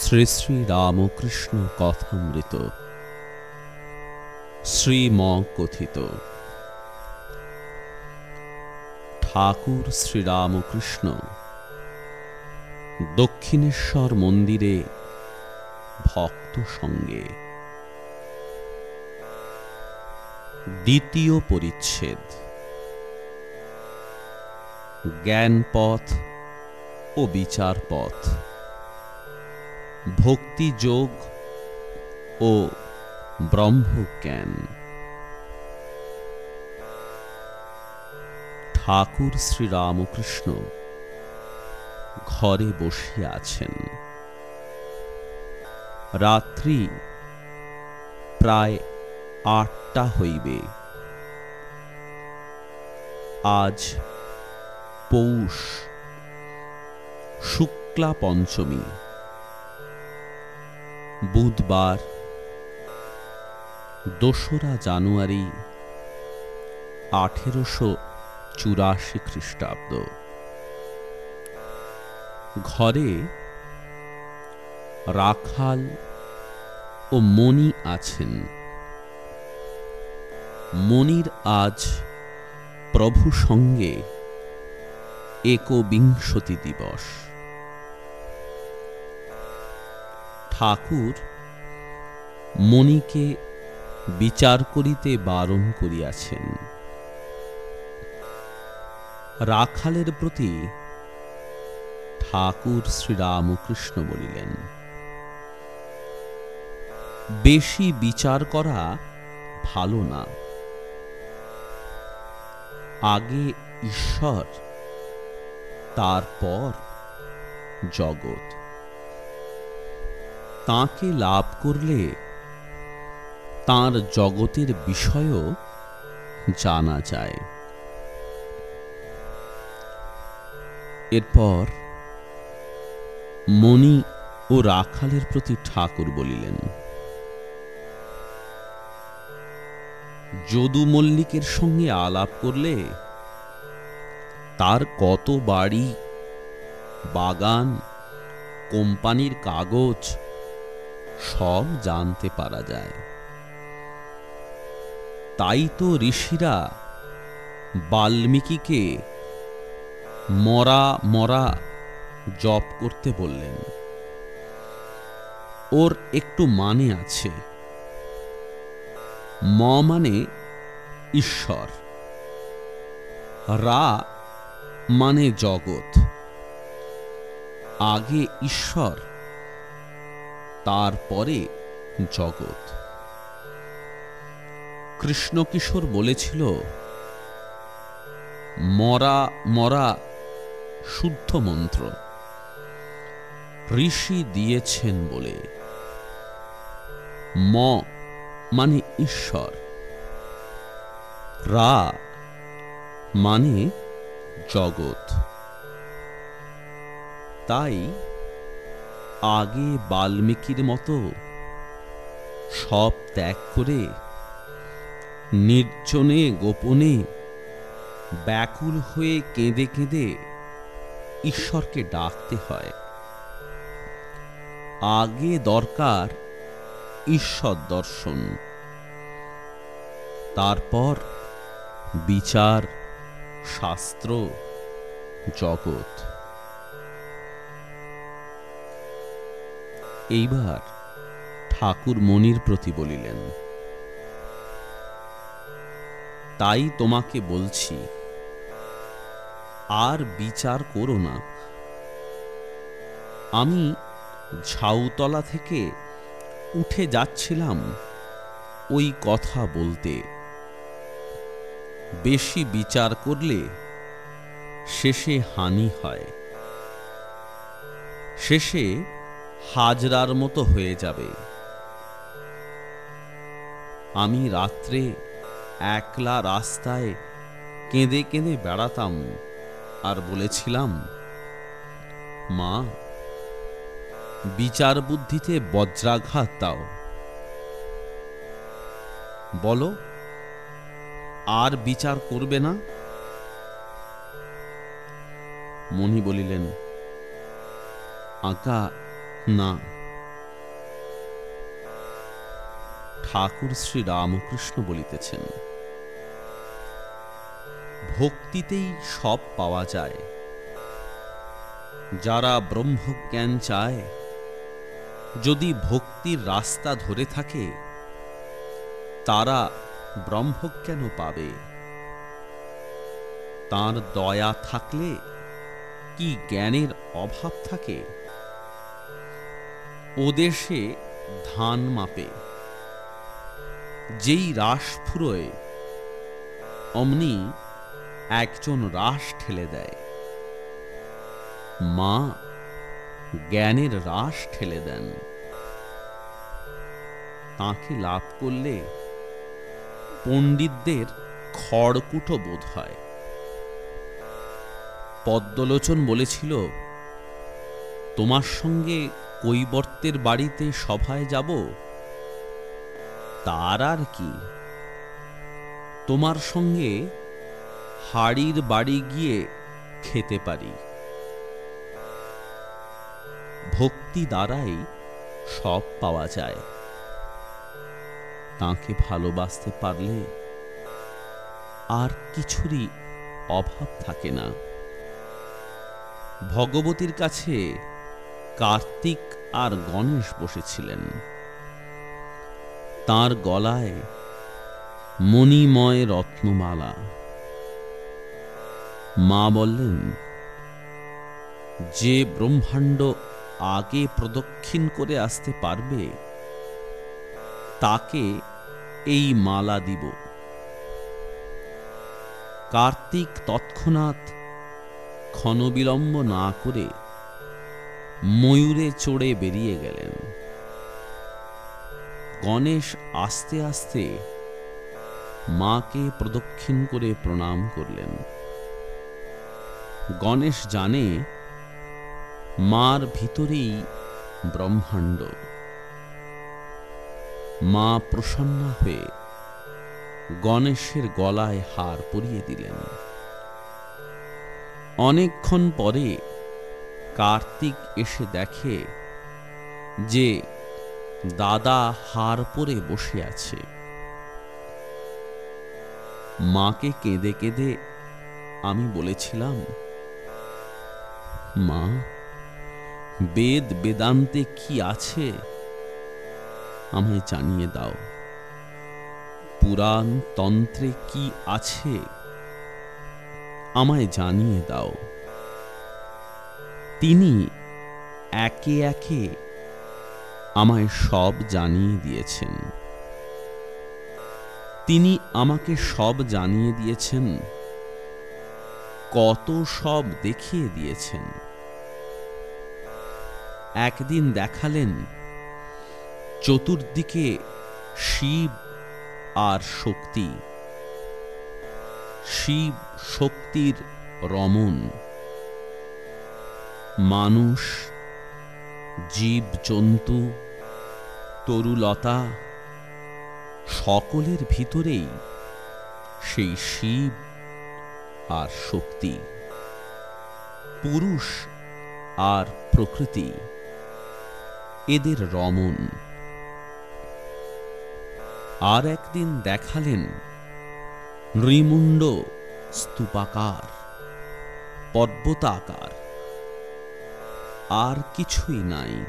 শ্রী শ্রী রামকৃষ্ণ কথামৃত। শ্রীম কথিত ঠাকুর শ্রীরামকৃষ্ণ, দক্ষিণেশ্বর মন্দিরে ভক্ত সঙ্গে। দ্বিতীয় পরিচ্ছেদ। জ্ঞানপথ ও বিচারপথ। ভক্তিযোগ ও ব্রহ্মজ্ঞান। ঠাকুর শ্রীরামকৃষ্ণ ঘরে বসিয়া আছেন। রাত্রি প্রায় আটটা হইবে। আজ পৌষ, শুক্লা পঞ্চমী। বুধবার, দোসরা জানুয়ারি আঠেরোশো চুরাশি খ্রিস্টাব্দ। ঘরে রাখাল ও মণি আছেন। মনির আজ প্রভু সঙ্গে একবিংশতি দিবস। ঠাকুর মণিকে বিচার করিতে বারণ করিয়াছেন। রাখালের প্রতি ঠাকুর শ্রীরামকৃষ্ণ বলিলেন, বেশি বিচার করা ভালো না। আগে ঈশ্বর, তারপর জগৎ। তাকে লাভ করলে তার জগতের বিষয়ও জানা যায়। এরপর মণি ও রাখালের প্রতি ঠাকুর বলিলেন, যদু মল্লিকের সঙ্গে আলাপ করলে তার কত বাড়ি, বাগান, কোম্পানির কাগজ সব জানতে পারা যায়। তাই তো ঋষিরা বাল্মীকিকে মরা মরা জপ করতে বললেন। ওর একটু মানে আছে। ম মানে ঈশ্বর। রা মানে জগৎ। আগে ঈশ্বর তারপরে জগৎ। কৃষ্ণকিশোর বলেছিল, মরা মরা শুদ্ধ মন্ত্র। ঋষি দিয়েছেন বলে। ম মানে ঈশ্বর। রা মানে জগৎ। তাই আগে বাল্মীকির মতো সব ত্যাগ করে নির্জনে গোপনে ব্যাকুল হয়ে কেঁদে কেঁদে ঈশ্বরকে ডাকতে হয়। আগে দরকার ঈশ্বর দর্শন, তারপর বিচার, শাস্ত্র, জগৎ। এইবার ঠাকুর মনির প্রতি বলিলেন, তাই তোমাকে বলছি, আর বিচার করো না। আমি ঝাউতলা থেকে উঠে যাচ্ছিলাম ওই কথা বলতে। বেশি বিচার করলে শেষে হানি হয়। শেষে হাজরার মতো হয়ে যাবে। আমি রাত্রে একলা রাস্তায় কেঁদে কেঁদে বেড়াতাম আর বলেছিলাম, মা, বিচার বুদ্ধিতে বজ্রাঘাত দাও। বলো, আর বিচার করবে না? মণি বলিলেন, আঁকা না। ঠাকুর শ্রী রামকৃষ্ণ বলিতেছেন, ভক্তিতেই সব পাওয়া যায়। যারা ব্রহ্মজ্ঞান চায়, যদি ভক্তির রাস্তা ধরে থাকে, তারা ব্রহ্মজ্ঞান পাবে। তার দয়া থাকলে কি জ্ঞানের অভাব থাকে? ওদেশে ধান মাপে। যেই রাস ফুরোয়, অমনি একজন রাস ঠেলে দেয়। মা জ্ঞানের রাস ঠেলে দেন। তাকে লাভ করলে পণ্ডিতদের খড়কুটো বোধ হয়। পদ্মলোচন বলেছিল, তোমার সঙ্গে কৈবর্তের বাড়িতে সভায় যাব? তার আর কি? তোমার সঙ্গে হাড়ির বাড়ি গিয়ে খেতে পারি। ভক্তি দ্বারাই সব পাওয়া যায়। তাকে ভালোবাসতে পারলে আর কিছুরই অভাব থাকে না। ভগবতীর কাছে কার্তিক আর গণেশ বসেছিলেন। তার গলায় মণিময় রত্নমালা। মা বললেন, যে ব্রহ্মাণ্ড আগে প্রদক্ষিণ করে আসতে পারবে, তাকে এই মালা দিব। কার্তিক তৎক্ষণাৎ ক্ষণবিলম্ব না করে ময়ূরে চড়ে বেরিয়ে গেলেন। গণেশ আস্তে আস্তে মাকে প্রদক্ষিণ করে প্রণাম করলেন। গণেশ জানে মার ভিতরেই ব্রহ্মাণ্ড। মা প্রসন্না হয়ে গণেশের গলায় হার পরিয়ে দিলেন। অনেকক্ষণ পরে কার্তিক এসে দেখে যে দাদা হার পরে বসে আছে। মাকে কেঁদে কেঁদে আমি বলেছিলাম, মা, বেদ বেদান্তে কি আছে? আমায় জানিয়ে দাও। পুরাণ তন্ত্রে কি আছে? আমায় জানিয়ে দাও। তিনি একে একে আমায় সব জানিয়ে দিয়েছেন। তিনি আমাকে সব জানিয়ে দিয়েছেন, কত সব দেখিয়ে দিয়েছেন। একদিন দেখালেন চতুর্দিকে শিব আর শক্তি, শিব শক্তির রমন মানুষ, জীব, জন্তু, তরুলতা, সকলের ভিতরেই সেই শিব আর শক্তি। পুরুষ আর প্রকৃতি, এদের রমন আর একদিন দেখালেন নৃমুণ্ড স্তূপাকার, পর্বতাকার। আর কিছুই নাই।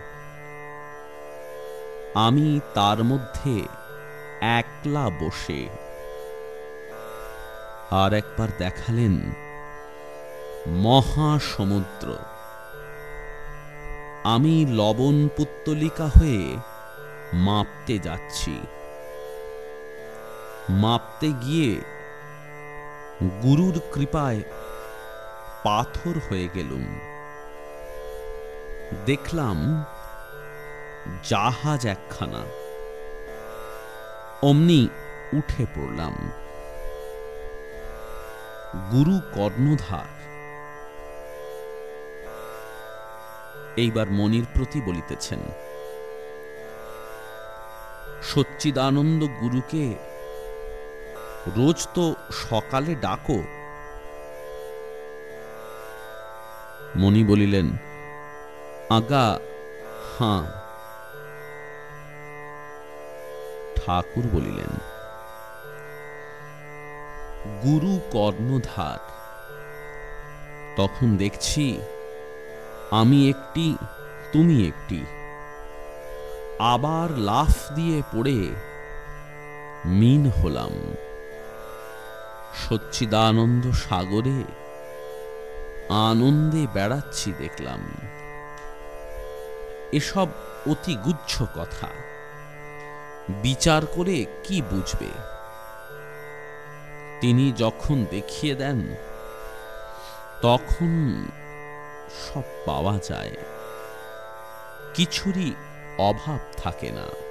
আমি তার মধ্যে একলা বসে। আর একবার দেখালেন মহাসমুদ্র। আমি লবণ পুত্তলিকা হয়ে মাপতে যাচ্ছি। মাপতে গিয়ে গুরুর কৃপায় পাথর হয়ে গেলুম। দেখলাম জাহাজ একখানা। অমনি উঠে পড়লাম। গুরু কর্ণধার। এইবার মনির প্রতি বলিতেছেন, সচ্চিদানন্দ গুরুকে রোজ তো সকালে ডাকো। মণি বলিলেন আগা, হাঁ। ঠাকুর বলিলেন, গুরু কর্ণধার, তখন দেখছি আমি একটি, তুমি একটি। আবার লাফ দিয়ে পড়ে মিন হলাম। সচ্চিদানন্দ সাগরে আনন্দে বেড়াচ্ছি দেখলাম। এসব অতি গুচ্ছ কথা। বিচার করে কি বুঝবে? তিনি যখন দেখিয়ে দেন, তখন সব পাওয়া যায়। কিছুরই অভাব থাকে না।